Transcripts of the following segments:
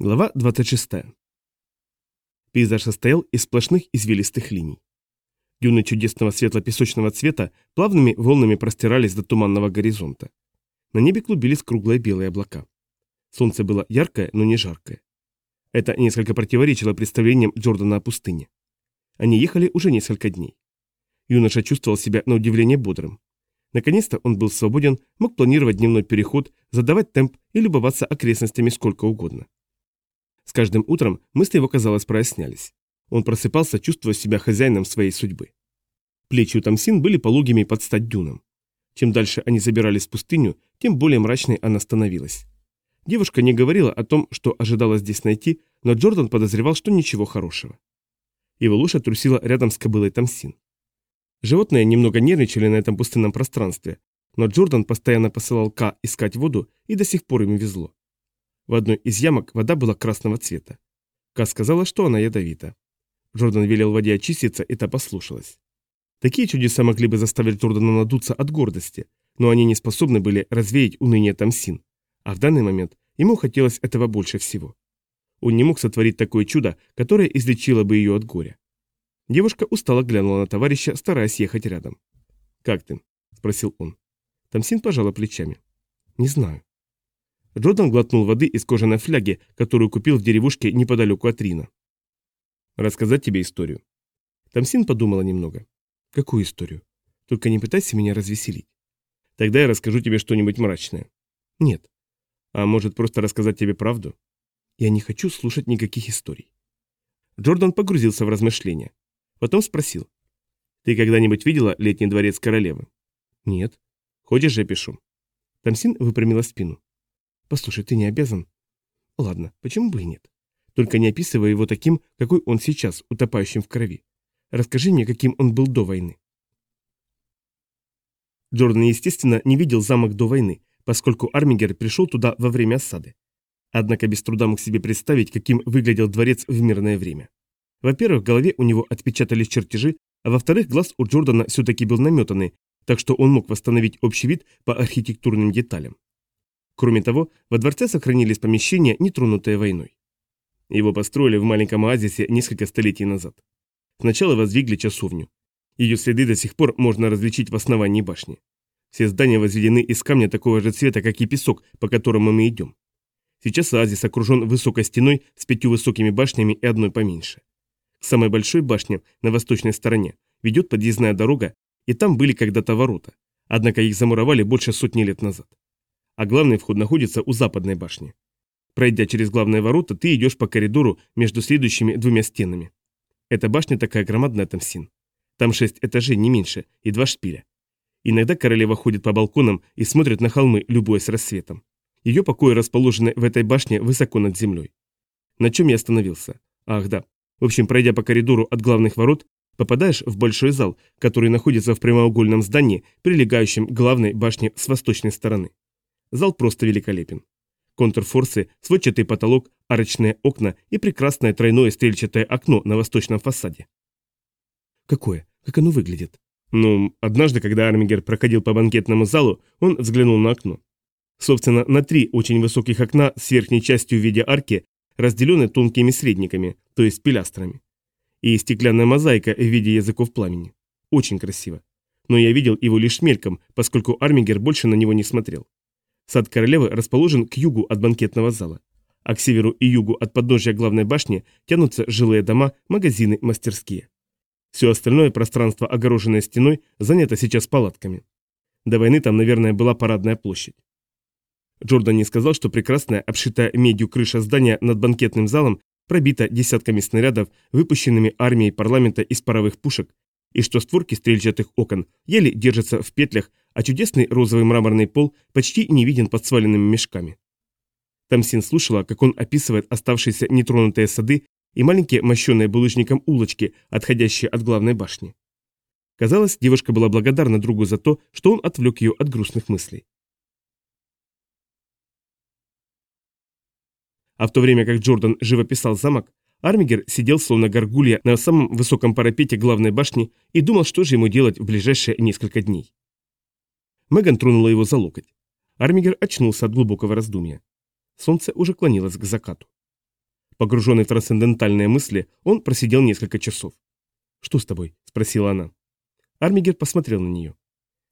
Глава 26. Пейзаж состоял из сплошных извилистых линий. Дюны чудесного светло-песочного цвета плавными волнами простирались до туманного горизонта. На небе клубились круглые белые облака. Солнце было яркое, но не жаркое. Это несколько противоречило представлениям Джордана о пустыне. Они ехали уже несколько дней. Юноша чувствовал себя на удивление бодрым. Наконец-то он был свободен, мог планировать дневной переход, задавать темп и любоваться окрестностями сколько угодно. С каждым утром мысли его, казалось, прояснялись. Он просыпался, чувствуя себя хозяином своей судьбы. Плечи у Тамсин были пологими под стать дюнам. Чем дальше они забирались в пустыню, тем более мрачной она становилась. Девушка не говорила о том, что ожидала здесь найти, но Джордан подозревал, что ничего хорошего. Его лошадь трусила рядом с кобылой Тамсин. Животные немного нервничали на этом пустынном пространстве, но Джордан постоянно посылал К искать воду, и до сих пор им везло. В одной из ямок вода была красного цвета. Ка сказала, что она ядовита. Джордан велел воде очиститься, и та послушалась. Такие чудеса могли бы заставить Джордана надуться от гордости, но они не способны были развеять уныние Тамсин. А в данный момент ему хотелось этого больше всего. Он не мог сотворить такое чудо, которое излечило бы ее от горя. Девушка устало глянула на товарища, стараясь ехать рядом. «Как ты?» – спросил он. Тамсин пожала плечами. «Не знаю. Джордан глотнул воды из кожаной фляги, которую купил в деревушке неподалеку от Рина. «Рассказать тебе историю?» Тамсин подумала немного. «Какую историю? Только не пытайся меня развеселить. Тогда я расскажу тебе что-нибудь мрачное». «Нет». «А может, просто рассказать тебе правду?» «Я не хочу слушать никаких историй». Джордан погрузился в размышления. Потом спросил. «Ты когда-нибудь видела летний дворец королевы?» «Нет». «Хочешь, я пишу?» Тамсин выпрямила спину. Послушай, ты не обязан. Ладно, почему бы и нет? Только не описывай его таким, какой он сейчас, утопающим в крови. Расскажи мне, каким он был до войны. Джордан, естественно, не видел замок до войны, поскольку Армингер пришел туда во время осады. Однако без труда мог себе представить, каким выглядел дворец в мирное время. Во-первых, в голове у него отпечатались чертежи, а во-вторых, глаз у Джордана все-таки был наметанный, так что он мог восстановить общий вид по архитектурным деталям. Кроме того, во дворце сохранились помещения, не тронутые войной. Его построили в маленьком оазисе несколько столетий назад. Сначала воздвигли часовню. Ее следы до сих пор можно различить в основании башни. Все здания возведены из камня такого же цвета, как и песок, по которому мы идем. Сейчас оазис окружен высокой стеной с пятью высокими башнями и одной поменьше. К самой большой башне на восточной стороне ведет подъездная дорога, и там были когда-то ворота, однако их замуровали больше сотни лет назад а главный вход находится у западной башни. Пройдя через главные ворота, ты идешь по коридору между следующими двумя стенами. Эта башня такая громадная, Тамсин. Там шесть этажей, не меньше, и два шпиля. Иногда королева ходит по балконам и смотрит на холмы, любуясь рассветом. Ее покои расположены в этой башне высоко над землей. На чем я остановился? Ах, да. В общем, пройдя по коридору от главных ворот, попадаешь в большой зал, который находится в прямоугольном здании, прилегающем к главной башне с восточной стороны. Зал просто великолепен. Контрфорсы, сводчатый потолок, арочные окна и прекрасное тройное стрельчатое окно на восточном фасаде. Какое? Как оно выглядит? Ну, однажды, когда Армингер проходил по банкетному залу, он взглянул на окно. Собственно, на три очень высоких окна с верхней частью в виде арки, разделены тонкими средниками, то есть пилястрами. И стеклянная мозаика в виде языков пламени. Очень красиво. Но я видел его лишь мельком, поскольку Армингер больше на него не смотрел. Сад королевы расположен к югу от банкетного зала, а к северу и югу от подножия главной башни тянутся жилые дома, магазины, мастерские. Все остальное пространство, огороженное стеной, занято сейчас палатками. До войны там, наверное, была парадная площадь. Джордан не сказал, что прекрасная, обшитая медью крыша здания над банкетным залом пробита десятками снарядов, выпущенными армией парламента из паровых пушек, и что створки стрельчатых окон еле держатся в петлях, а чудесный розовый мраморный пол почти не виден под сваленными мешками. Тамсин слушала, как он описывает оставшиеся нетронутые сады и маленькие мощенные булыжником улочки, отходящие от главной башни. Казалось, девушка была благодарна другу за то, что он отвлек ее от грустных мыслей. А в то время как Джордан живописал замок, Армигер сидел словно горгулья на самом высоком парапете главной башни и думал, что же ему делать в ближайшие несколько дней. Меган тронула его за локоть. Армигер очнулся от глубокого раздумья. Солнце уже клонилось к закату. Погруженный в трансцендентальные мысли, он просидел несколько часов. «Что с тобой?» – спросила она. Армигер посмотрел на нее.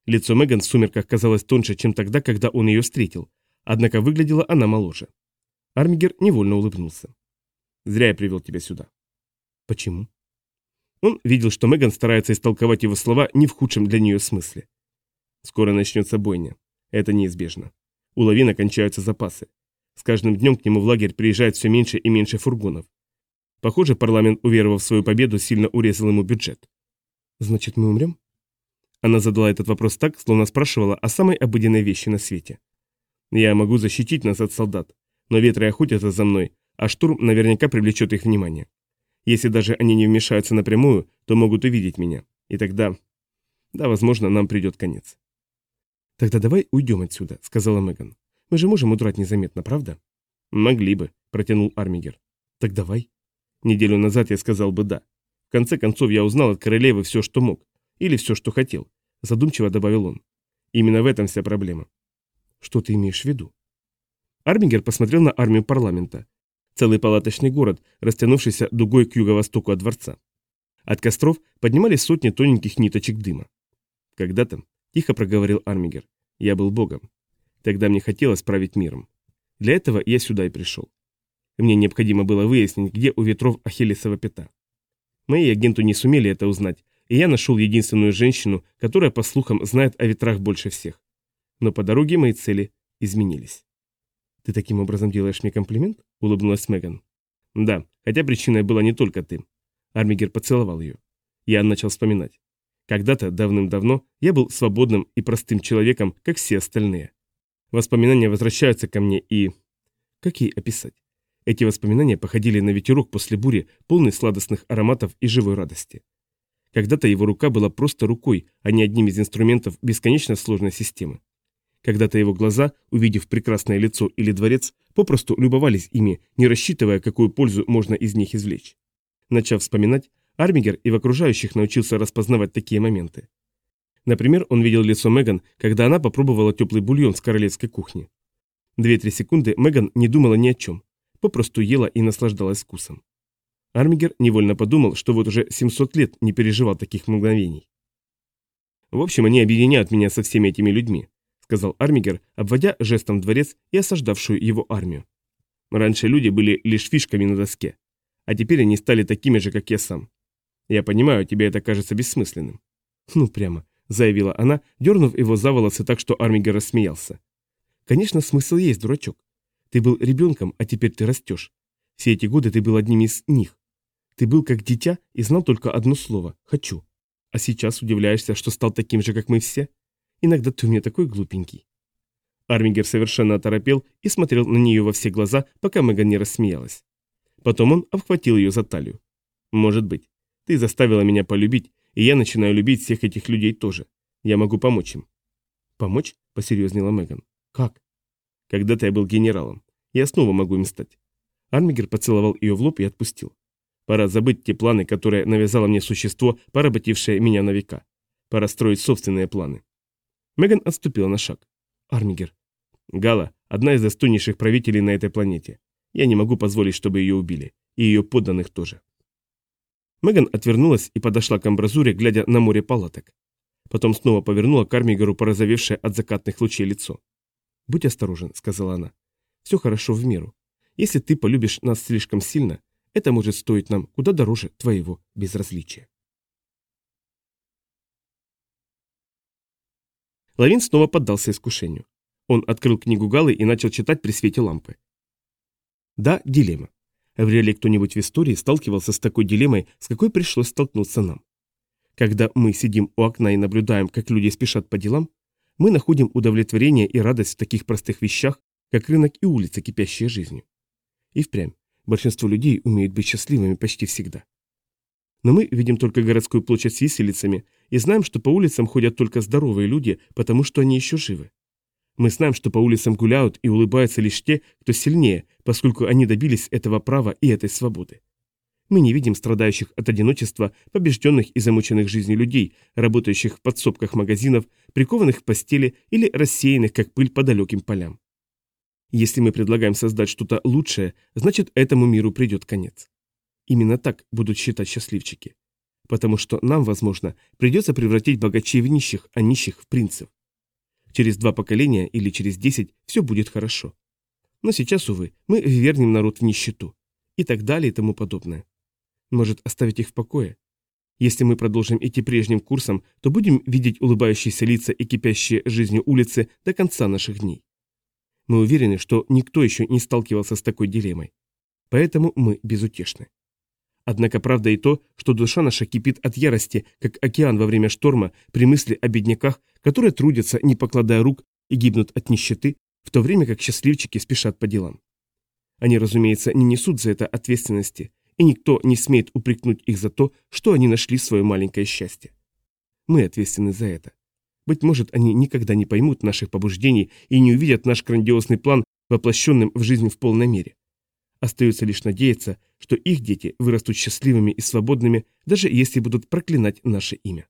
Лицо Меган в сумерках казалось тоньше, чем тогда, когда он ее встретил, однако выглядела она моложе. Армигер невольно улыбнулся. «Зря я привел тебя сюда». «Почему?» Он видел, что Меган старается истолковать его слова не в худшем для нее смысле. «Скоро начнется бойня. Это неизбежно. У лавина кончаются запасы. С каждым днем к нему в лагерь приезжает все меньше и меньше фургонов. Похоже, парламент, уверовав в свою победу, сильно урезал ему бюджет. «Значит, мы умрем?» Она задала этот вопрос так, словно спрашивала о самой обыденной вещи на свете. «Я могу защитить нас от солдат, но ветры охотятся за мной, а штурм наверняка привлечет их внимание. Если даже они не вмешаются напрямую, то могут увидеть меня. И тогда... Да, возможно, нам придет конец». «Тогда давай уйдем отсюда», — сказала Меган. «Мы же можем удрать незаметно, правда?» «Могли бы», — протянул Армигер. «Так давай». Неделю назад я сказал бы «да». В конце концов, я узнал от королевы все, что мог. Или все, что хотел. Задумчиво добавил он. Именно в этом вся проблема. Что ты имеешь в виду? Армингер посмотрел на армию парламента. Целый палаточный город, растянувшийся дугой к юго-востоку от дворца. От костров поднимались сотни тоненьких ниточек дыма. Когда-то, тихо проговорил Армигер, я был богом. Тогда мне хотелось править миром. Для этого я сюда и пришел. Мне необходимо было выяснить, где у ветров Ахиллесова пята. Мои агенты не сумели это узнать, и я нашел единственную женщину, которая, по слухам, знает о ветрах больше всех. Но по дороге мои цели изменились. «Ты таким образом делаешь мне комплимент?» — улыбнулась Меган. «Да, хотя причиной была не только ты». Армигер поцеловал ее. Я начал вспоминать. Когда-то, давным-давно, я был свободным и простым человеком, как все остальные. Воспоминания возвращаются ко мне и... Как ей описать? Эти воспоминания походили на ветерок после бури, полный сладостных ароматов и живой радости. Когда-то его рука была просто рукой, а не одним из инструментов бесконечно сложной системы. Когда-то его глаза, увидев прекрасное лицо или дворец, попросту любовались ими, не рассчитывая, какую пользу можно из них извлечь. Начав вспоминать, Армигер и в окружающих научился распознавать такие моменты. Например, он видел лицо Меган, когда она попробовала теплый бульон с королевской кухни. Две-три секунды Меган не думала ни о чем, попросту ела и наслаждалась вкусом. Армигер невольно подумал, что вот уже 700 лет не переживал таких мгновений. «В общем, они объединяют меня со всеми этими людьми», сказал Армигер, обводя жестом дворец и осаждавшую его армию. «Раньше люди были лишь фишками на доске, а теперь они стали такими же, как я сам. Я понимаю, тебе это кажется бессмысленным». «Ну прямо», — заявила она, дернув его за волосы так, что Армигер рассмеялся. «Конечно, смысл есть, дурачок. Ты был ребенком, а теперь ты растешь. Все эти годы ты был одним из них. Ты был как дитя и знал только одно слово «хочу». А сейчас удивляешься, что стал таким же, как мы все? Иногда ты у меня такой глупенький. Армингер совершенно оторопел и смотрел на нее во все глаза, пока Меган не рассмеялась. Потом он обхватил ее за талию. «Может быть. Ты заставила меня полюбить, и я начинаю любить всех этих людей тоже. Я могу помочь им». «Помочь?» – посерьезнела Меган. «Как?» Когда-то я был генералом. Я снова могу им стать. Армигер поцеловал ее в лоб и отпустил. Пора забыть те планы, которые навязало мне существо, поработившее меня на века. Пора строить собственные планы. Меган отступила на шаг. Армигер. Гала – одна из достойнейших правителей на этой планете. Я не могу позволить, чтобы ее убили. И ее подданных тоже. Меган отвернулась и подошла к амбразуре, глядя на море палаток. Потом снова повернула к Армигеру порозовевшее от закатных лучей лицо. «Будь осторожен», — сказала она. «Все хорошо в меру. Если ты полюбишь нас слишком сильно, это может стоить нам куда дороже твоего безразличия». Лавин снова поддался искушению. Он открыл книгу Галы и начал читать при свете лампы. Да, дилемма. Вряд ли кто-нибудь в истории сталкивался с такой дилеммой, с какой пришлось столкнуться нам. Когда мы сидим у окна и наблюдаем, как люди спешат по делам, мы находим удовлетворение и радость в таких простых вещах, как рынок и улица, кипящие жизнью. И впрямь, большинство людей умеют быть счастливыми почти всегда. Но мы видим только городскую площадь с виселицами и знаем, что по улицам ходят только здоровые люди, потому что они еще живы. Мы знаем, что по улицам гуляют и улыбаются лишь те, кто сильнее, поскольку они добились этого права и этой свободы. Мы не видим страдающих от одиночества, побежденных и замученных жизнью людей, работающих в подсобках магазинов, прикованных в постели или рассеянных, как пыль по далеким полям. Если мы предлагаем создать что-то лучшее, значит этому миру придет конец. Именно так будут считать счастливчики. Потому что нам, возможно, придется превратить богачей в нищих, а нищих в принцев. Через два поколения или через десять все будет хорошо. Но сейчас, увы, мы вернем народ в нищету. И так далее и тому подобное. Может, оставить их в покое? Если мы продолжим идти прежним курсом, то будем видеть улыбающиеся лица и кипящие жизнью улицы до конца наших дней. Мы уверены, что никто еще не сталкивался с такой дилеммой. Поэтому мы безутешны. Однако правда и то, что душа наша кипит от ярости, как океан во время шторма, при мысли о бедняках, которые трудятся, не покладая рук, и гибнут от нищеты, в то время как счастливчики спешат по делам. Они, разумеется, не несут за это ответственности, и никто не смеет упрекнуть их за то, что они нашли свое маленькое счастье. Мы ответственны за это. Быть может, они никогда не поймут наших побуждений и не увидят наш грандиозный план, воплощенным в жизнь в полной мере. Остается лишь надеяться, что их дети вырастут счастливыми и свободными, даже если будут проклинать наше имя.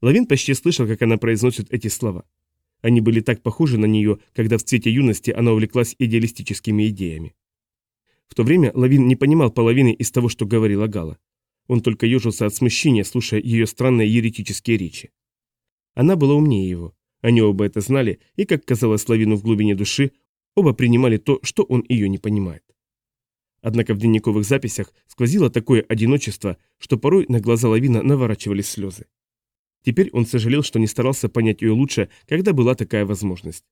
Лавин почти слышал, как она произносит эти слова. Они были так похожи на нее, когда в цвете юности она увлеклась идеалистическими идеями. В то время Лавин не понимал половины из того, что говорила Гала. Он только ежился от смущения, слушая ее странные еретические речи. Она была умнее его. Они оба это знали, и, как казалось Лавину в глубине души, оба принимали то, что он ее не понимает. Однако в дневниковых записях сквозило такое одиночество, что порой на глаза Лавина наворачивались слезы. Теперь он сожалел, что не старался понять ее лучше, когда была такая возможность.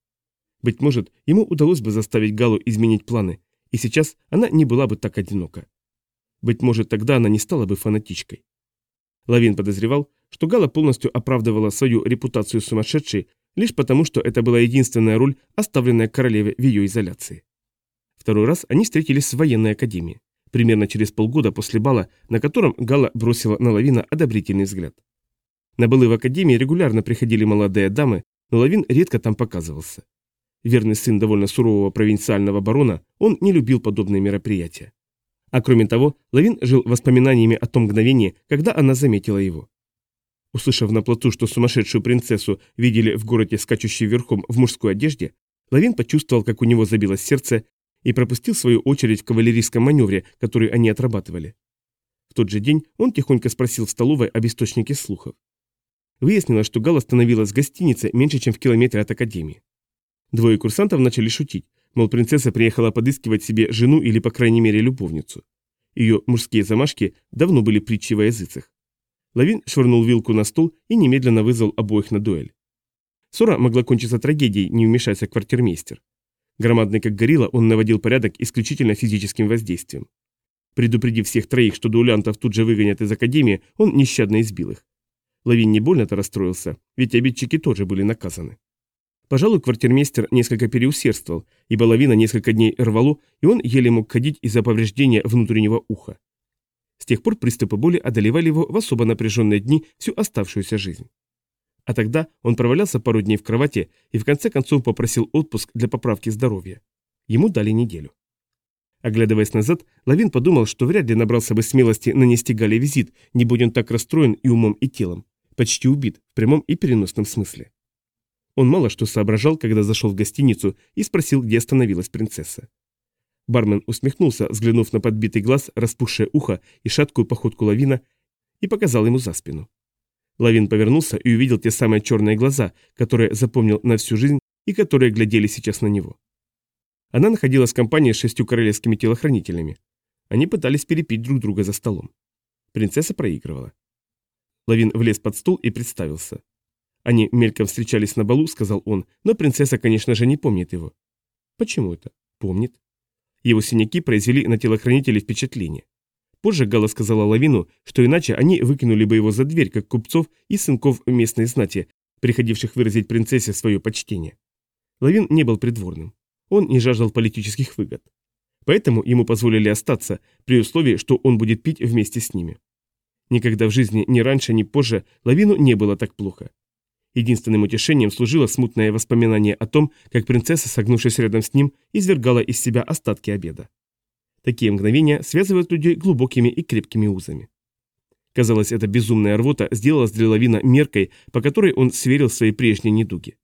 Быть может, ему удалось бы заставить Галу изменить планы, и сейчас она не была бы так одинока. Быть может, тогда она не стала бы фанатичкой. Лавин подозревал, что Гала полностью оправдывала свою репутацию сумасшедшей лишь потому, что это была единственная роль, оставленная королеве в ее изоляции. Второй раз они встретились в военной академии, примерно через полгода после бала, на котором Гала бросила на Лавина одобрительный взгляд. На балы в академии регулярно приходили молодые дамы, но Лавин редко там показывался. Верный сын довольно сурового провинциального барона, он не любил подобные мероприятия. А кроме того, Лавин жил воспоминаниями о том мгновении, когда она заметила его. Услышав на плоту, что сумасшедшую принцессу видели в городе скачущей верхом в мужской одежде, Лавин почувствовал, как у него забилось сердце, и пропустил свою очередь в кавалерийском маневре, который они отрабатывали. В тот же день он тихонько спросил в столовой об источнике слухов. Выяснилось, что Гал остановилась в гостинице меньше, чем в километре от академии. Двое курсантов начали шутить, мол, принцесса приехала подыскивать себе жену или, по крайней мере, любовницу. Ее мужские замашки давно были притчей во языцах. Лавин швырнул вилку на стол и немедленно вызвал обоих на дуэль. Ссора могла кончиться трагедией, не вмешайся квартирмейстер. Громадный как горилла, он наводил порядок исключительно физическим воздействием. Предупредив всех троих, что дуэлянтов тут же выгонят из академии, он нещадно избил их. Лавин не больно-то расстроился, ведь обидчики тоже были наказаны. Пожалуй, квартирмейстер несколько переусердствовал, ибо лавина несколько дней рвало, и он еле мог ходить из-за повреждения внутреннего уха. С тех пор приступы боли одолевали его в особо напряженные дни всю оставшуюся жизнь. А тогда он провалялся пару дней в кровати и в конце концов попросил отпуск для поправки здоровья. Ему дали неделю. Оглядываясь назад, Лавин подумал, что вряд ли набрался бы смелости нанести Гале визит, не будь он так расстроен и умом, и телом. Почти убит, в прямом и переносном смысле. Он мало что соображал, когда зашел в гостиницу и спросил, где остановилась принцесса. Бармен усмехнулся, взглянув на подбитый глаз, распухшее ухо и шаткую походку лавина, и показал ему за спину. Лавин повернулся и увидел те самые черные глаза, которые запомнил на всю жизнь и которые глядели сейчас на него. Она находилась в компании с шестью королевскими телохранителями. Они пытались перепить друг друга за столом. Принцесса проигрывала. Лавин влез под стол и представился. Они мельком встречались на балу, сказал он, но принцесса, конечно же, не помнит его. Почему это? Помнит. Его синяки произвели на телохранителей впечатление. Позже Гала сказала Лавину, что иначе они выкинули бы его за дверь, как купцов и сынков местной знати, приходивших выразить принцессе свое почтение. Лавин не был придворным. Он не жаждал политических выгод. Поэтому ему позволили остаться, при условии, что он будет пить вместе с ними. Никогда в жизни, ни раньше, ни позже, Лавину не было так плохо. Единственным утешением служило смутное воспоминание о том, как принцесса, согнувшись рядом с ним, извергала из себя остатки обеда. Такие мгновения связывают людей глубокими и крепкими узами. Казалось, эта безумная рвота сделалась для Лавина меркой, по которой он сверил свои прежние недуги.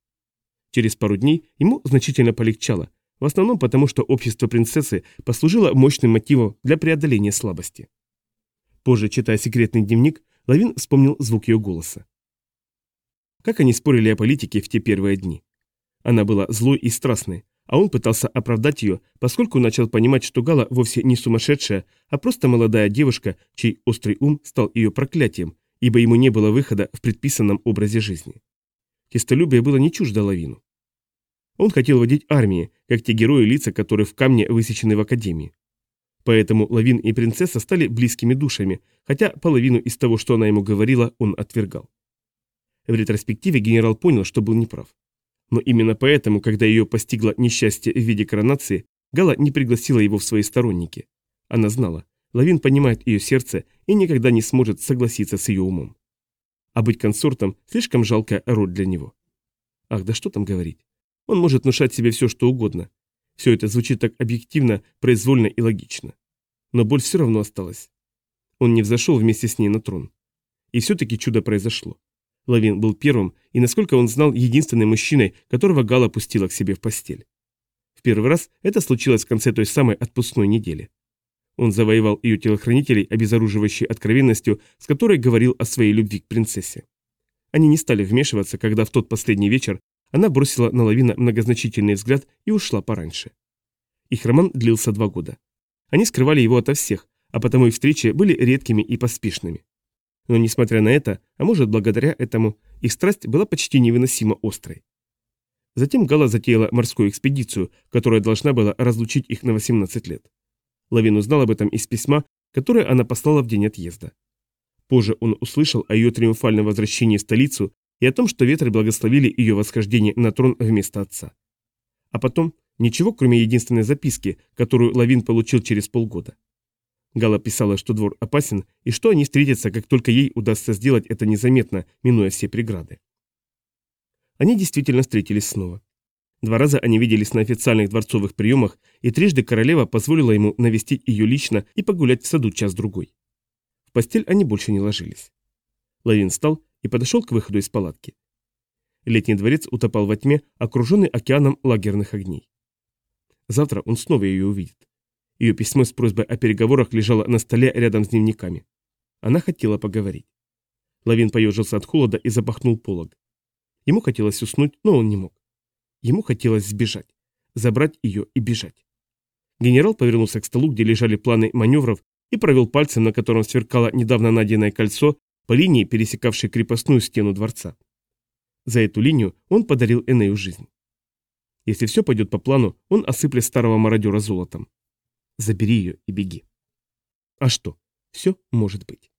Через пару дней ему значительно полегчало, В основном потому, что общество принцессы послужило мощным мотивом для преодоления слабости. Позже, читая секретный дневник, Лавин вспомнил звук ее голоса. Как они спорили о политике в те первые дни. Она была злой и страстной, а он пытался оправдать ее, поскольку начал понимать, что Гала вовсе не сумасшедшая, а просто молодая девушка, чей острый ум стал ее проклятием, ибо ему не было выхода в предписанном образе жизни. Чистолюбие было не чуждо Лавину. Он хотел водить армии, как те герои лица, которые в камне высечены в Академии. Поэтому Лавин и принцесса стали близкими душами, хотя половину из того, что она ему говорила, он отвергал. В ретроспективе генерал понял, что был неправ. Но именно поэтому, когда ее постигло несчастье в виде коронации, Гала не пригласила его в свои сторонники. Она знала, Лавин понимает ее сердце и никогда не сможет согласиться с ее умом. А быть консортом – слишком жалкая роль для него. Ах, да что там говорить. Он может внушать себе все, что угодно. Все это звучит так объективно, произвольно и логично. Но боль все равно осталась. Он не взошел вместе с ней на трон. И все-таки чудо произошло. Лавин был первым и, насколько он знал, единственным мужчиной, которого Гала пустила к себе в постель. В первый раз это случилось в конце той самой отпускной недели. Он завоевал ее телохранителей, обезоруживающей откровенностью, с которой говорил о своей любви к принцессе. Они не стали вмешиваться, когда в тот последний вечер она бросила на Лавина многозначительный взгляд и ушла пораньше. Их роман длился два года. Они скрывали его ото всех, а потому их встречи были редкими и поспешными. Но несмотря на это, а может благодаря этому, их страсть была почти невыносимо острой. Затем Гала затеяла морскую экспедицию, которая должна была разлучить их на 18 лет. Лавин узнал об этом из письма, которое она послала в день отъезда. Позже он услышал о ее триумфальном возвращении в столицу и о том, что ветры благословили ее восхождение на трон вместо отца. А потом ничего, кроме единственной записки, которую Лавин получил через полгода. Гала писала, что двор опасен и что они встретятся, как только ей удастся сделать это незаметно, минуя все преграды. Они действительно встретились снова. Два раза они виделись на официальных дворцовых приемах, и трижды королева позволила ему навестить ее лично и погулять в саду час-другой. В постель они больше не ложились. Лавин встал и подошел к выходу из палатки. Летний дворец утопал во тьме, окруженный океаном лагерных огней. Завтра он снова ее увидит. Ее письмо с просьбой о переговорах лежало на столе рядом с дневниками. Она хотела поговорить. Лавин поежился от холода и запахнул полог. Ему хотелось уснуть, но он не мог. Ему хотелось сбежать, забрать ее и бежать. Генерал повернулся к столу, где лежали планы маневров, и провел пальцем, на котором сверкало недавно найденное кольцо, по линии, пересекавшей крепостную стену дворца. За эту линию он подарил Энею жизнь. Если все пойдет по плану, он осыплет старого мародера золотом. Забери ее и беги. А что? Все может быть.